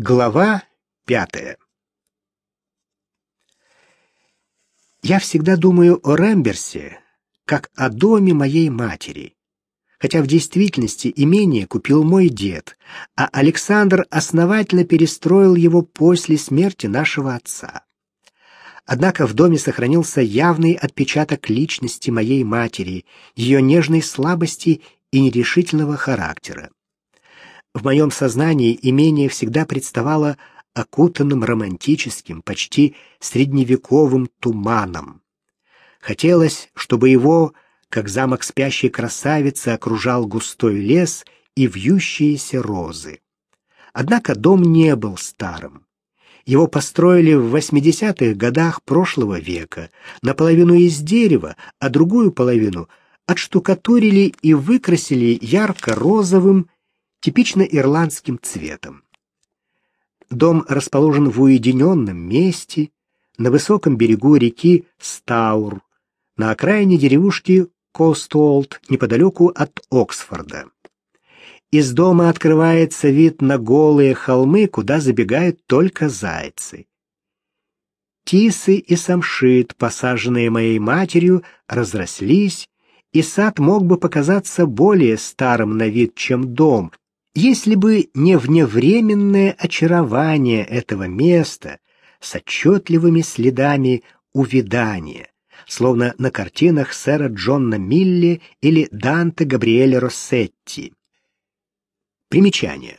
Глава пятая Я всегда думаю о Ремберсе как о доме моей матери, хотя в действительности имение купил мой дед, а Александр основательно перестроил его после смерти нашего отца. Однако в доме сохранился явный отпечаток личности моей матери, ее нежной слабости и нерешительного характера. В моем сознании имение всегда представало окутанным романтическим, почти средневековым туманом. Хотелось, чтобы его, как замок спящей красавицы, окружал густой лес и вьющиеся розы. Однако дом не был старым. Его построили в 80-х годах прошлого века, наполовину из дерева, а другую половину отштукатурили и выкрасили ярко-розовым типично ирландским цветом. Дом расположен в уединенном месте, на высоком берегу реки Стаур, на окраине деревушки Костолд, неподалеку от Оксфорда. Из дома открывается вид на голые холмы, куда забегают только зайцы. Тисы и самшит, посаженные моей матерью, разрослись, и сад мог бы показаться более старым на вид, чем дом, если бы не вневременное очарование этого места с отчетливыми следами увядания, словно на картинах сэра Джона Милли или Данте Габриэля Россетти. Примечание.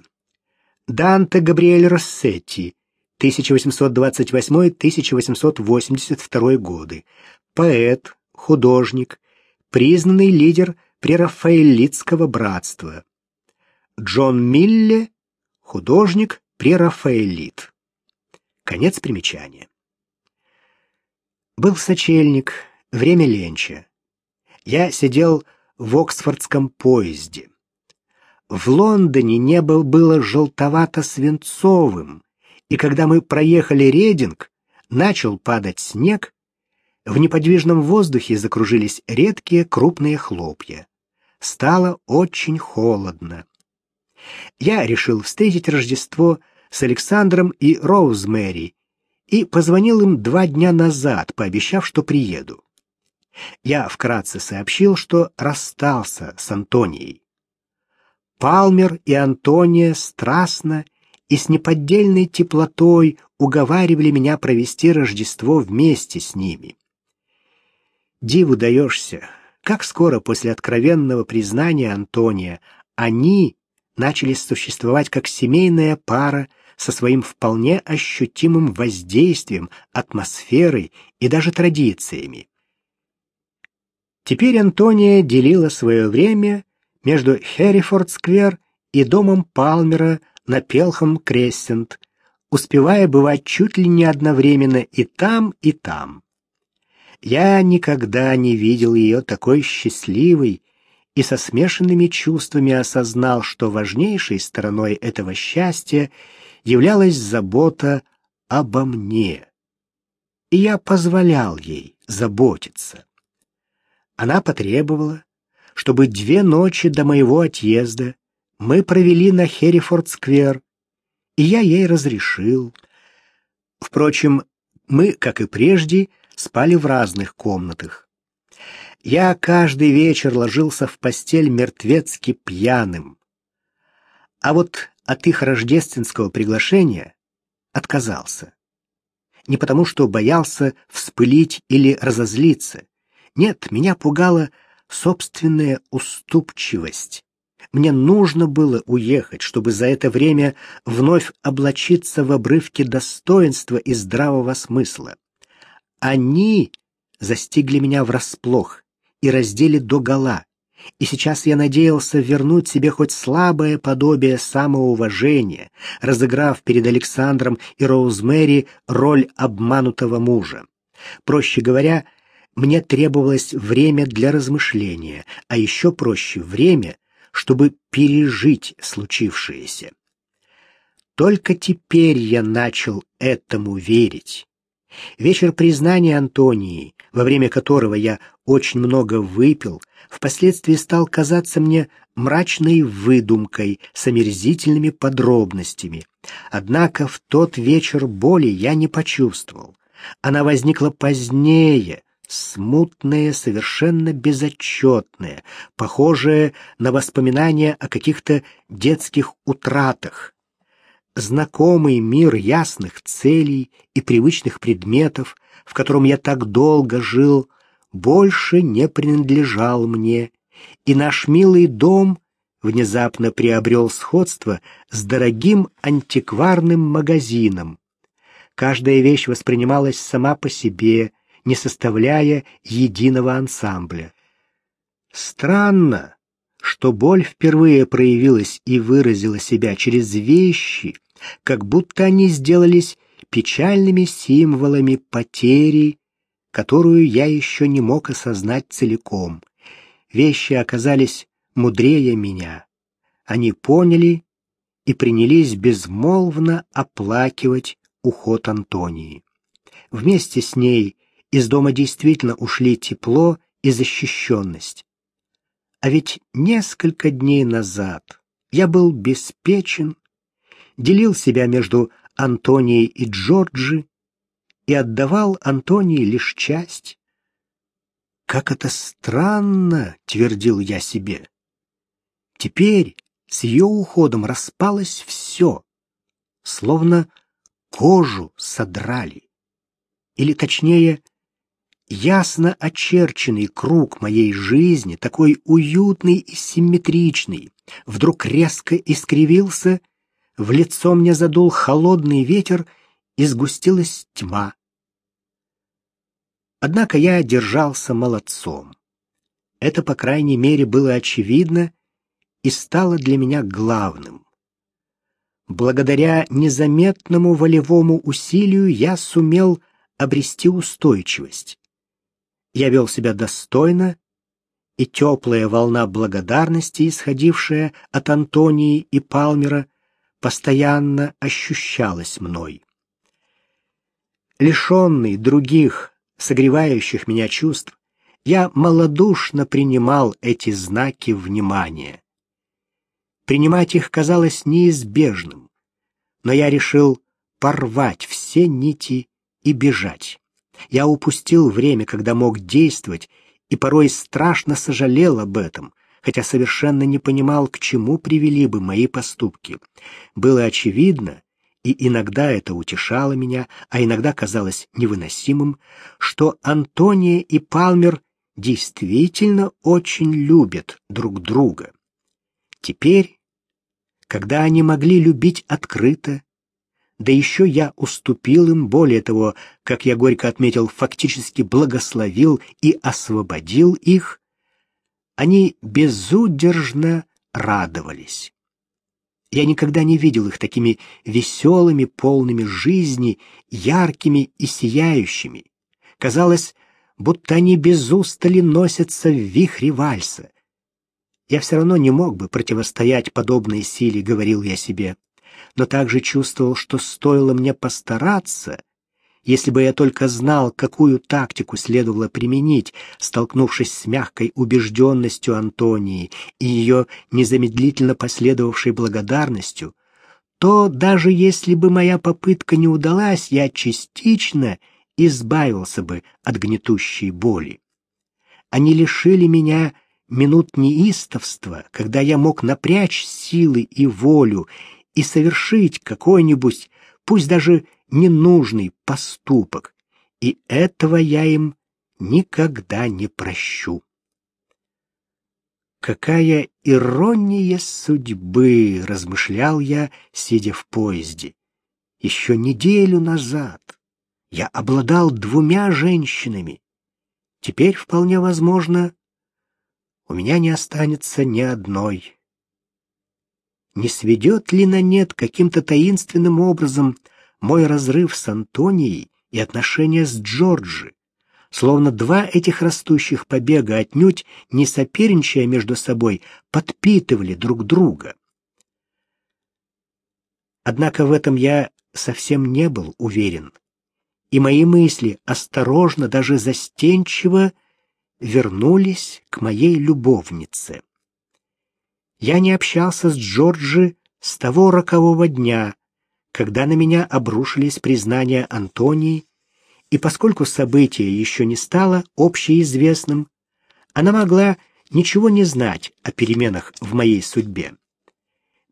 Данте Габриэль Россетти, 1828-1882 годы, поэт, художник, признанный лидер прерафаэлитского братства, Джон Милле, художник, прерафаэлит. Конец примечания. Был сочельник, время ленча. Я сидел в Оксфордском поезде. В Лондоне небо было желтовато-свинцовым, и когда мы проехали Рединг, начал падать снег, в неподвижном воздухе закружились редкие крупные хлопья. Стало очень холодно я решил встретить Рождество с Александром и Роузмэри и позвонил им два дня назад, пообещав, что приеду. Я вкратце сообщил, что расстался с Антонией. Палмер и Антония страстно и с неподдельной теплотой уговаривали меня провести Рождество вместе с ними. Диву даешься, как скоро после откровенного признания Антония они начали существовать как семейная пара со своим вполне ощутимым воздействием, атмосферой и даже традициями. Теперь Антония делила свое время между Херрифорд-сквер и домом Палмера на Пелхам-Крессент, успевая бывать чуть ли не одновременно и там, и там. Я никогда не видел ее такой счастливой и со смешанными чувствами осознал, что важнейшей стороной этого счастья являлась забота обо мне. И я позволял ей заботиться. Она потребовала, чтобы две ночи до моего отъезда мы провели на Херрифорд-сквер, и я ей разрешил. Впрочем, мы, как и прежде, спали в разных комнатах. Я каждый вечер ложился в постель мертвецки пьяным. А вот от их рождественского приглашения отказался. Не потому, что боялся вспылить или разозлиться. Нет, меня пугала собственная уступчивость. Мне нужно было уехать, чтобы за это время вновь облачиться в обрывки достоинства и здравого смысла. Они застигли меня врасплох, и раздели догола. И сейчас я надеялся вернуть себе хоть слабое подобие самоуважения, разыграв перед Александром и Роузмэри роль обманутого мужа. Проще говоря, мне требовалось время для размышления, а еще проще время, чтобы пережить случившееся. Только теперь я начал этому верить. Вечер признания Антонии, во время которого я очень много выпил, впоследствии стал казаться мне мрачной выдумкой с омерзительными подробностями. Однако в тот вечер боли я не почувствовал. Она возникла позднее, смутная, совершенно безотчетная, похожая на воспоминания о каких-то детских утратах. Знакомый мир ясных целей и привычных предметов, в котором я так долго жил, больше не принадлежал мне, и наш милый дом внезапно приобрел сходство с дорогим антикварным магазином. Каждая вещь воспринималась сама по себе, не составляя единого ансамбля. Странно, что боль впервые проявилась и выразила себя через вещи, как будто они сделались печальными символами потери, которую я еще не мог осознать целиком. Вещи оказались мудрее меня. Они поняли и принялись безмолвно оплакивать уход Антонии. Вместе с ней из дома действительно ушли тепло и защищенность. А ведь несколько дней назад я был беспечен, делил себя между Антонией и Джорджи и отдавал Антонии лишь часть. «Как это странно!» — твердил я себе. Теперь с ее уходом распалось все, словно кожу содрали. Или точнее, ясно очерченный круг моей жизни, такой уютный и симметричный, вдруг резко искривился, в лицо мне задул холодный ветер и сгустилась тьма. Однако я держался молодцом. Это, по крайней мере, было очевидно и стало для меня главным. Благодаря незаметному волевому усилию я сумел обрести устойчивость. Я вел себя достойно, и теплая волна благодарности, исходившая от Антонии и Палмера, постоянно ощущалась мной. Лишенный других, согревающих меня чувств, я малодушно принимал эти знаки внимания. Принимать их казалось неизбежным, но я решил порвать все нити и бежать. Я упустил время, когда мог действовать, и порой страшно сожалел об этом, хотя совершенно не понимал, к чему привели бы мои поступки. Было очевидно, и иногда это утешало меня, а иногда казалось невыносимым, что Антония и Палмер действительно очень любят друг друга. Теперь, когда они могли любить открыто, да еще я уступил им, более того, как я горько отметил, фактически благословил и освободил их, они безудержно радовались. Я никогда не видел их такими веселыми, полными жизни, яркими и сияющими. Казалось, будто они без устали носятся в вихре вальса. Я все равно не мог бы противостоять подобной силе, говорил я себе но также чувствовал, что стоило мне постараться, если бы я только знал, какую тактику следовало применить, столкнувшись с мягкой убежденностью Антонии и ее незамедлительно последовавшей благодарностью, то даже если бы моя попытка не удалась, я частично избавился бы от гнетущей боли. Они лишили меня минут неистовства, когда я мог напрячь силы и волю и совершить какой-нибудь, пусть даже ненужный поступок, и этого я им никогда не прощу. Какая ирония судьбы, размышлял я, сидя в поезде. Еще неделю назад я обладал двумя женщинами. Теперь вполне возможно, у меня не останется ни одной не сведет ли на нет каким-то таинственным образом мой разрыв с Антонией и отношения с Джорджи, словно два этих растущих побега отнюдь не соперничая между собой, подпитывали друг друга. Однако в этом я совсем не был уверен и мои мысли осторожно, даже застенчиво вернулись к моей любовнице. Я не общался с Джорджи с того рокового дня, когда на меня обрушились признания Антонии, и поскольку событие еще не стало общеизвестным, она могла ничего не знать о переменах в моей судьбе.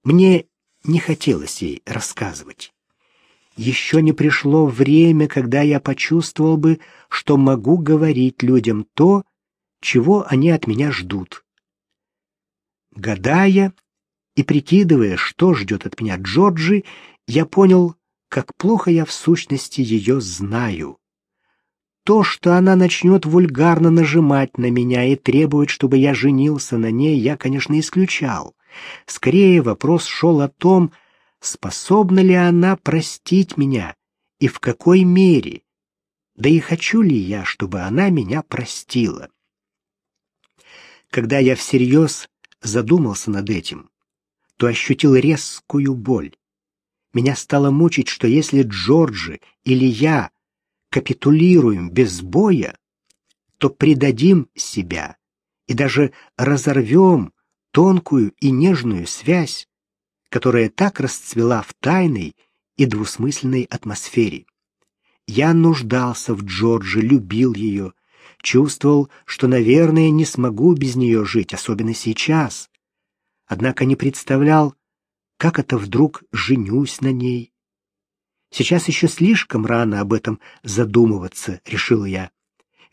Мне не хотелось ей рассказывать. Еще не пришло время, когда я почувствовал бы, что могу говорить людям то, чего они от меня ждут. Гадая и прикидывая, что ждет от меня Джорджи, я понял, как плохо я в сущности ее знаю. То, что она начнет вульгарно нажимать на меня и требовать, чтобы я женился на ней, я, конечно, исключал. Скорее вопрос шел о том, способна ли она простить меня и в какой мере, да и хочу ли я, чтобы она меня простила. Когда я всерьез задумался над этим, то ощутил резкую боль. Меня стало мучить, что если Джорджи или я капитулируем без боя, то предадим себя и даже разорвем тонкую и нежную связь, которая так расцвела в тайной и двусмысленной атмосфере. Я нуждался в Джордже, любил ее, чувствовал, что, наверное, не смогу без нее жить, особенно сейчас. Однако не представлял, как это вдруг женюсь на ней. Сейчас еще слишком рано об этом задумываться, решил я.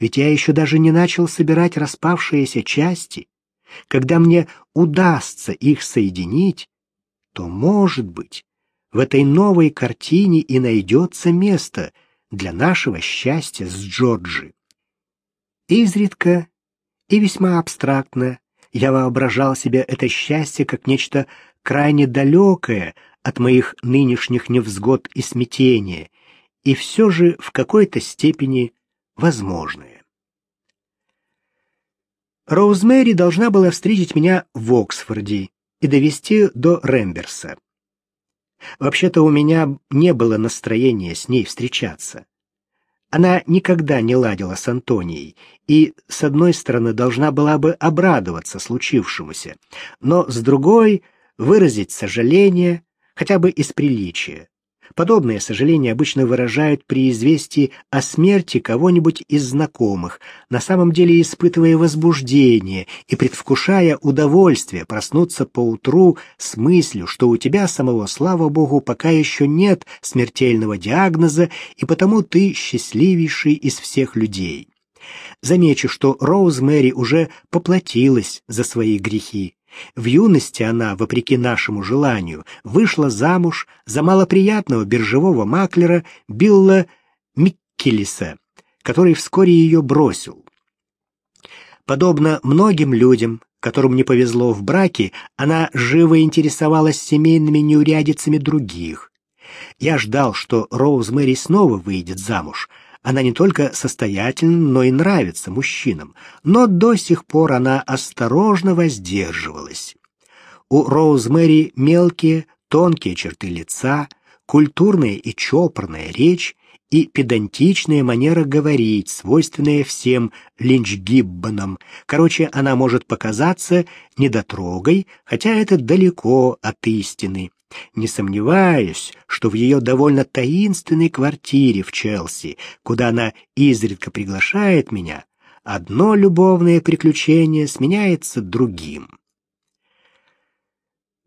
Ведь я еще даже не начал собирать распавшиеся части. Когда мне удастся их соединить, то, может быть, в этой новой картине и найдется место для нашего счастья с Джорджи. Изредка и весьма абстрактно я воображал себе это счастье как нечто крайне далекое от моих нынешних невзгод и смятения, и все же в какой-то степени возможное. Роузмэри должна была встретить меня в Оксфорде и довести до Ремберса. Вообще-то у меня не было настроения с ней встречаться. Она никогда не ладила с Антонией и, с одной стороны, должна была бы обрадоваться случившемуся, но, с другой, выразить сожаление, хотя бы из приличия. Подобное сожаление обычно выражают при известии о смерти кого-нибудь из знакомых, на самом деле испытывая возбуждение и предвкушая удовольствие проснуться поутру с мыслью, что у тебя самого, слава богу, пока еще нет смертельного диагноза, и потому ты счастливейший из всех людей. Замечу, что Роуз Мэри уже поплатилась за свои грехи. В юности она, вопреки нашему желанию, вышла замуж за малоприятного биржевого маклера Билла Миккелиса, который вскоре ее бросил. Подобно многим людям, которым не повезло в браке, она живо интересовалась семейными неурядицами других. Я ждал, что Роуз Мэри снова выйдет замуж — она не только состоятельна, но и нравится мужчинам, но до сих пор она осторожно воздерживалась. У Роузмэри мелкие, тонкие черты лица, культурная и чопорная речь и педантичная манера говорить, свойственная всем линчгиббонам. Короче, она может показаться недотрогой, хотя это далеко от истины. Не сомневаюсь, что в ее довольно таинственной квартире в Челси, куда она изредка приглашает меня, одно любовное приключение сменяется другим.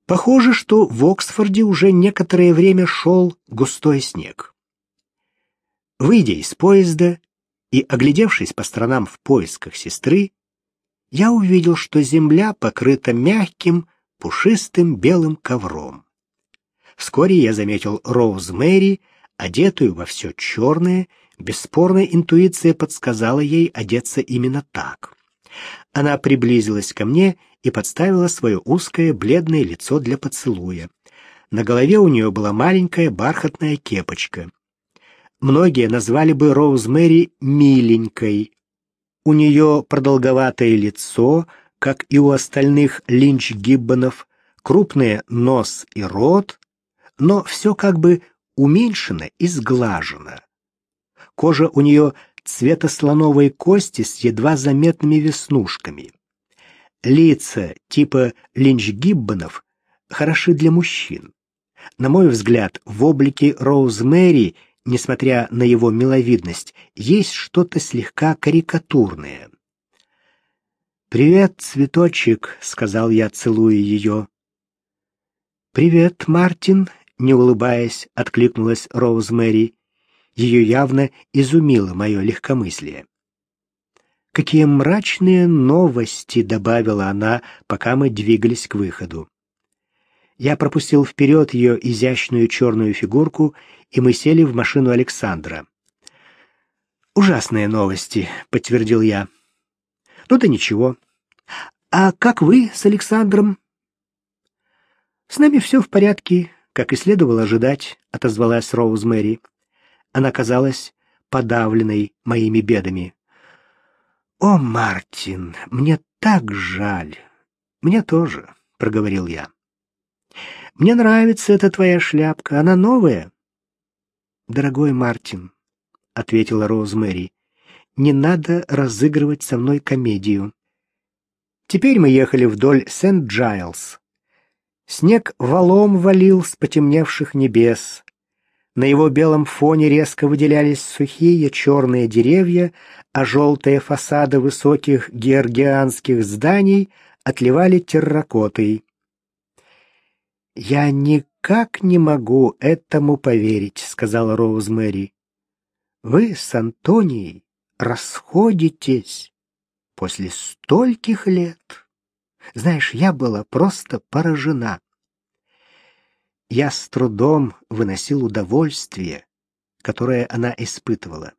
Похоже, что в Оксфорде уже некоторое время шел густой снег. Выйдя из поезда и оглядевшись по сторонам в поисках сестры, я увидел, что земля покрыта мягким, пушистым белым ковром. Вскоре я заметил Роуз Мэри, одетую во все черное, бесспорная интуиция подсказала ей одеться именно так. Она приблизилась ко мне и подставила свое узкое бледное лицо для поцелуя. На голове у нее была маленькая бархатная кепочка. Многие назвали бы Роуз Мэри миленькой. У нее продолговатое лицо, как и у остальных линч-гиббонов, крупный нос и рот, но все как бы уменьшено и сглажено. Кожа у нее цвета слоновой кости с едва заметными веснушками. Лица типа линч-гиббонов хороши для мужчин. На мой взгляд, в облике Роузмэри, несмотря на его миловидность, есть что-то слегка карикатурное. «Привет, цветочек», — сказал я, целуя ее. «Привет, Мартин», — не улыбаясь, откликнулась Роузмэри. Ее явно изумило мое легкомыслие. «Какие мрачные новости!» — добавила она, пока мы двигались к выходу. Я пропустил вперед ее изящную черную фигурку, и мы сели в машину Александра. «Ужасные новости», — подтвердил я. Ну да ничего. А как вы с Александром? С нами все в порядке, как и следовало ожидать, отозвалась Роуз Она казалась подавленной моими бедами. О, Мартин, мне так жаль. Мне тоже, проговорил я. Мне нравится эта твоя шляпка, она новая. Дорогой Мартин, ответила Роуз не надо разыгрывать со мной комедию. Теперь мы ехали вдоль Сент-Джайлс. Снег валом валил с потемневших небес. На его белом фоне резко выделялись сухие черные деревья, а желтые фасады высоких георгианских зданий отливали терракотой. «Я никак не могу этому поверить», — сказала Роуз Мэри. «Вы с Антонией расходитесь после стольких лет. Знаешь, я была просто поражена. Я с трудом выносил удовольствие, которое она испытывала.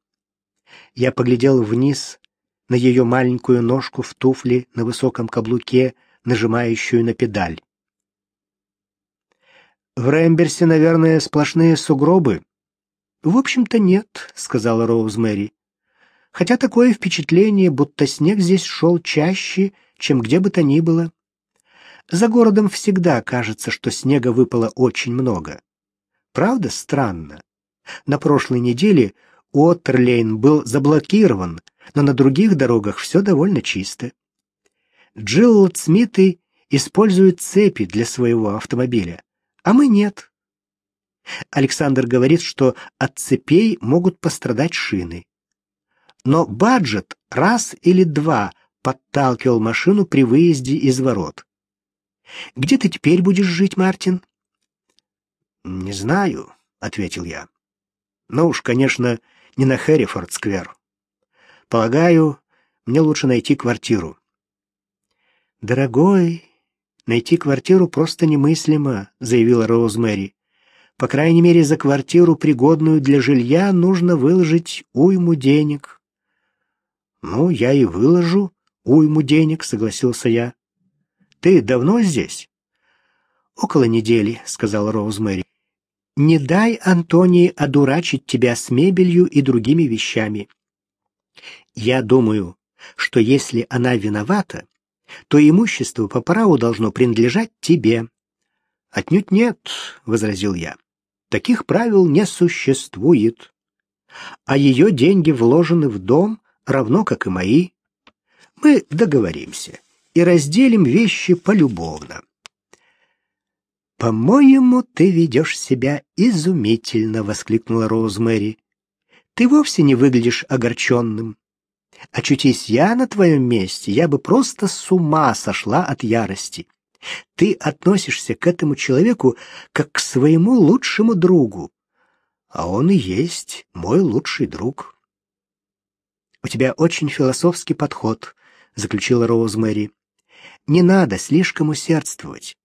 Я поглядел вниз на ее маленькую ножку в туфле на высоком каблуке, нажимающую на педаль. В Рэмберсе, наверное, сплошные сугробы. В общем-то, нет, сказала Роузмэри хотя такое впечатление, будто снег здесь шел чаще, чем где бы то ни было. За городом всегда кажется, что снега выпало очень много. Правда, странно. На прошлой неделе Уоттерлейн был заблокирован, но на других дорогах все довольно чисто. Джилл Смиты используют цепи для своего автомобиля, а мы нет. Александр говорит, что от цепей могут пострадать шины но Баджет раз или два подталкивал машину при выезде из ворот. «Где ты теперь будешь жить, Мартин?» «Не знаю», — ответил я. «Но уж, конечно, не на Хэррифорд-сквер. Полагаю, мне лучше найти квартиру». «Дорогой, найти квартиру просто немыслимо», — заявила Роузмэри. «По крайней мере, за квартиру, пригодную для жилья, нужно выложить уйму денег». Ну, я и выложу уйму денег, согласился я. Ты давно здесь? Около недели, сказал Роузмэри. Не дай Антонии одурачить тебя с мебелью и другими вещами. Я думаю, что если она виновата, то имущество по праву должно принадлежать тебе. Отнюдь нет, возразил я. Таких правил не существует. А ее деньги вложены в дом, равно как и мои. Мы договоримся и разделим вещи полюбовно. «По-моему, ты ведешь себя изумительно», — воскликнула Роузмэри. «Ты вовсе не выглядишь огорченным. Очутись я на твоем месте, я бы просто с ума сошла от ярости. Ты относишься к этому человеку как к своему лучшему другу, а он и есть мой лучший друг». «У тебя очень философский подход», — заключила Роузмэри. «Не надо слишком усердствовать.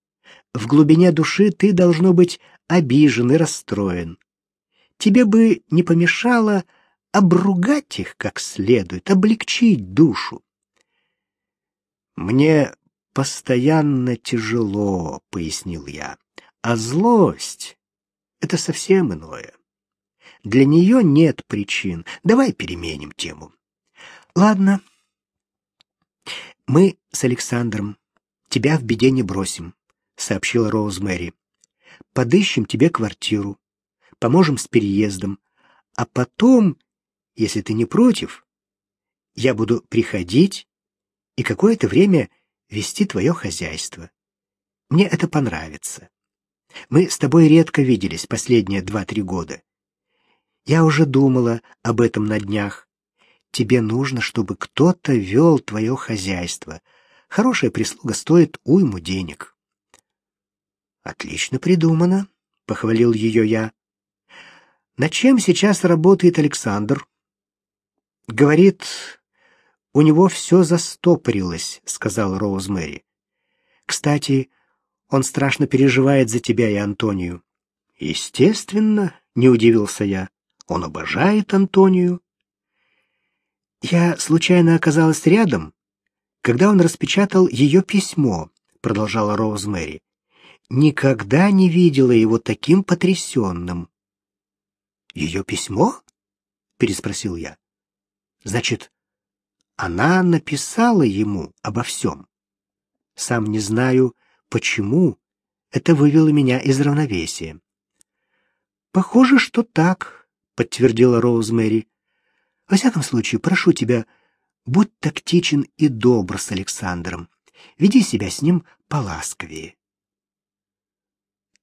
В глубине души ты должно быть обижен и расстроен. Тебе бы не помешало обругать их как следует, облегчить душу». «Мне постоянно тяжело», — пояснил я, — «а злость — это совсем иное». Для нее нет причин. Давай переменим тему. Ладно. Мы с Александром тебя в беде не бросим, сообщила Роузмэри. Подыщем тебе квартиру, поможем с переездом, а потом, если ты не против, я буду приходить и какое-то время вести твое хозяйство. Мне это понравится. Мы с тобой редко виделись последние два-три года. Я уже думала об этом на днях. Тебе нужно, чтобы кто-то вел твое хозяйство. Хорошая прислуга стоит уйму денег. Отлично придумано, похвалил ее я. На чем сейчас работает Александр? Говорит, у него все застопорилось, сказал Роузмэри. Кстати, он страшно переживает за тебя и Антонию. Естественно, не удивился я. Он обожает Антонию. Я случайно оказалась рядом, когда он распечатал ее письмо, продолжала Роузмэри. Никогда не видела его таким потрясенным. «Ее письмо? переспросил я. Значит, она написала ему обо всем. Сам не знаю, почему это вывело меня из равновесия. Похоже, что так, подтвердила Роузмэри. Во всяком случае, прошу тебя, будь тактичен и добр с Александром. Веди себя с ним поласковее.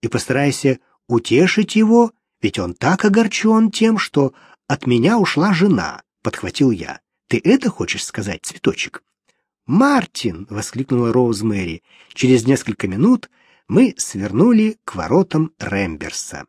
И постарайся утешить его, ведь он так огорчен тем, что от меня ушла жена, подхватил я. Ты это хочешь сказать, цветочек? Мартин, воскликнула Роуз. Через несколько минут мы свернули к воротам Рэмберса.